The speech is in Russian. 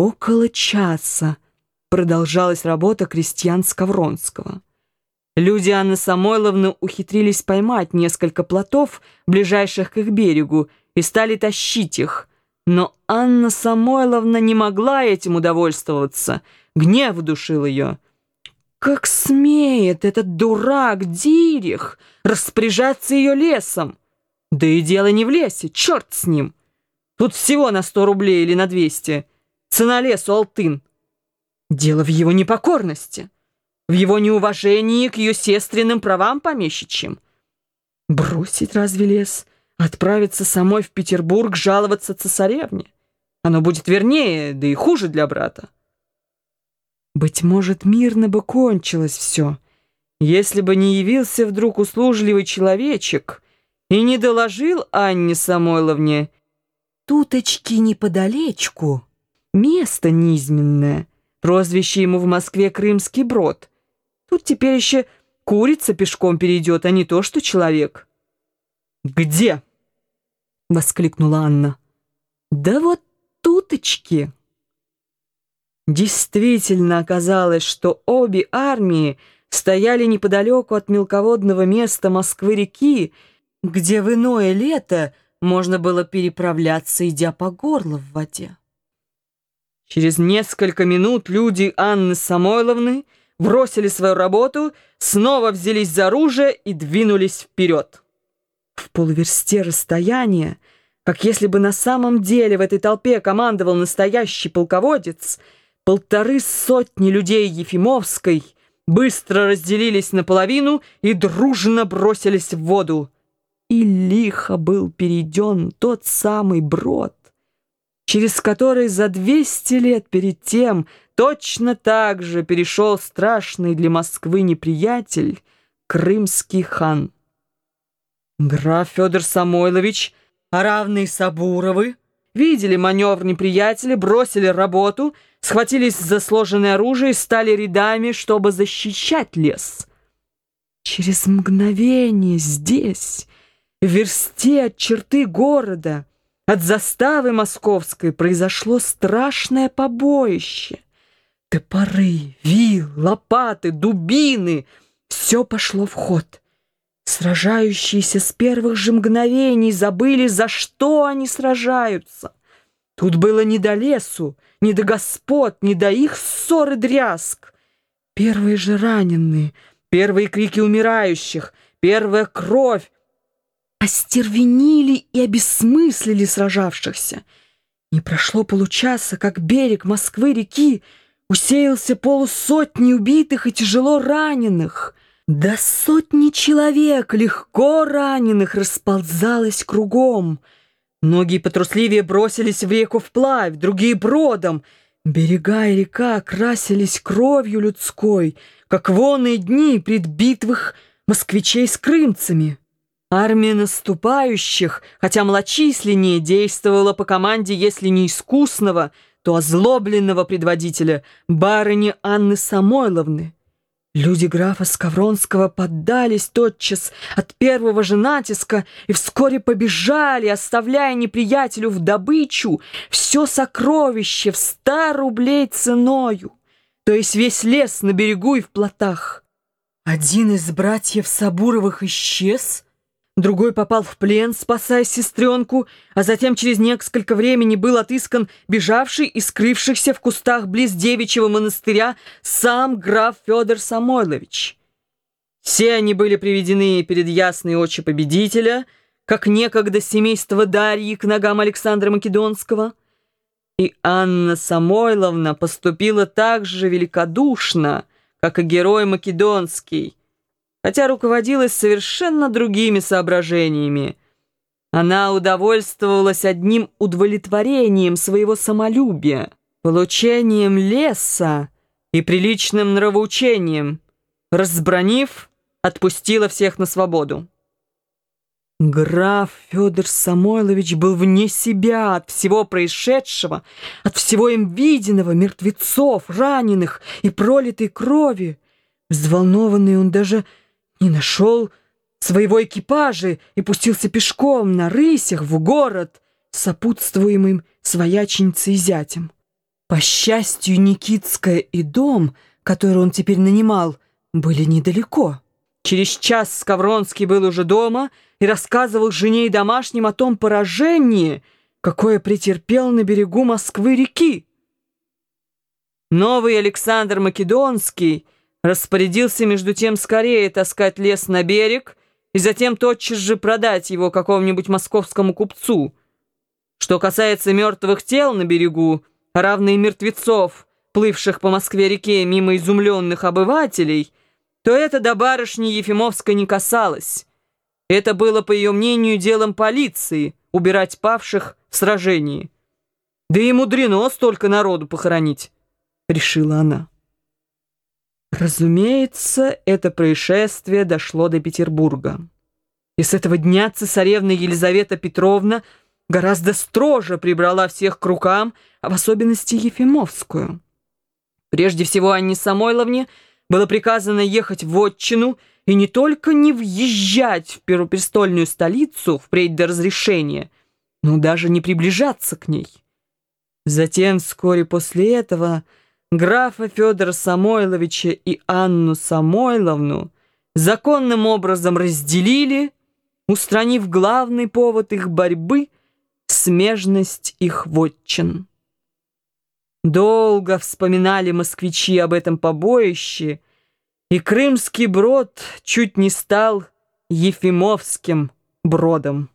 Около часа продолжалась работа крестьян Скавронского. Люди Анны Самойловны ухитрились поймать несколько плотов, ближайших к их берегу, и стали тащить их. Но Анна Самойловна не могла этим удовольствоваться. Гнев душил ее. Как смеет этот дурак Дирих распоряжаться ее лесом? Да и дело не в лесе, черт с ним. Тут всего на сто рублей или на двести. Цена лесу алтын. Дело в его непокорности, в его неуважении к ее сестренным правам помещичьим. Бросить разве лес, отправиться самой в Петербург жаловаться цесаревне? Оно будет вернее, да и хуже для брата. Быть может, мирно бы кончилось все, если бы не явился вдруг услужливый человечек и не доложил Анне Самойловне «Туточки неподалечку, место низменное». Прозвище ему в Москве «Крымский брод». Тут теперь еще курица пешком перейдет, а не то, что человек. «Где?» — воскликнула Анна. «Да вот туточки». Действительно оказалось, что обе армии стояли неподалеку от мелководного места Москвы-реки, где в иное лето можно было переправляться, идя по горло в воде. Через несколько минут люди Анны Самойловны бросили свою работу, снова взялись за оружие и двинулись вперед. В полуверсте расстояния, как если бы на самом деле в этой толпе командовал настоящий полководец, полторы сотни людей Ефимовской быстро разделились наполовину и дружно бросились в воду. И лихо был перейден тот самый брод, через который за 200 лет перед тем точно так же перешел страшный для Москвы неприятель, крымский хан. Граф Федор Самойлович, а равные Сабуровы, видели маневр неприятеля, бросили работу, схватились за сложенное оружие и стали рядами, чтобы защищать лес. Через мгновение здесь, в версте от черты города, от заставы московской произошло страшное побоище. Топоры, вил, лопаты, дубины — все пошло в ход. Сражающиеся с первых же мгновений забыли, за что они сражаются. Тут было не до лесу, не до господ, не до их ссор и дрязг. Первые же раненые, первые крики умирающих, первая кровь, остервенили и обесмыслили сражавшихся. Не прошло получаса, как берег Москвы-реки усеялся полусотни убитых и тяжело раненых. До сотни человек, легко раненых, расползалось кругом. Многие потрусливее бросились в реку вплавь, другие бродом. Берега и река красились кровью людской, как вонные дни предбитвых москвичей с крымцами. Армия наступающих, хотя младчисленнее, действовала по команде, если не искусного, то озлобленного предводителя, барыни Анны Самойловны. Люди графа Скавронского поддались тотчас от первого же натиска и вскоре побежали, оставляя неприятелю в добычу все сокровище в ста рублей ценою, то есть весь лес на берегу и в плотах. Один из братьев Сабуровых исчез — Другой попал в плен, спасая сестренку, а затем через несколько времени был отыскан бежавший и скрывшийся в кустах близ девичьего монастыря сам граф Федор Самойлович. Все они были приведены перед ясные очи победителя, как некогда семейство Дарьи к ногам Александра Македонского. И Анна Самойловна поступила так же великодушно, как и герой Македонский, хотя руководилась совершенно другими соображениями. Она удовольствовалась одним удовлетворением своего самолюбия, получением леса и приличным нравоучением. Разбронив, отпустила всех на свободу. Граф Федор Самойлович был вне себя от всего происшедшего, от всего им виденного, мертвецов, раненых и пролитой крови. Взволнованный он даже не нашел своего экипажа и пустился пешком на рысях в город, сопутствуемым свояченицей и зятем. По счастью, Никитская и дом, который он теперь нанимал, были недалеко. Через час Скавронский был уже дома и рассказывал жене и домашним о том поражении, какое претерпел на берегу Москвы-реки. Новый Александр Македонский распорядился между тем скорее таскать лес на берег и затем тотчас же продать его какому-нибудь московскому купцу. Что касается мертвых тел на берегу, равные мертвецов, плывших по Москве-реке мимо изумленных обывателей, то это до барышни Ефимовской не касалось. Это было, по ее мнению, делом полиции убирать павших в сражении. Да и мудрено столько народу похоронить, решила она. Разумеется, это происшествие дошло до Петербурга. И с этого дня цесаревна Елизавета Петровна гораздо строже прибрала всех к рукам, а в особенности Ефимовскую. Прежде всего Анне Самойловне было приказано ехать в отчину и не только не въезжать в первопрестольную столицу впредь до разрешения, но даже не приближаться к ней. Затем, вскоре после этого, графа Федора Самойловича и Анну Самойловну законным образом разделили, устранив главный повод их борьбы — смежность их вотчин. Долго вспоминали москвичи об этом побоище, и крымский брод чуть не стал Ефимовским бродом.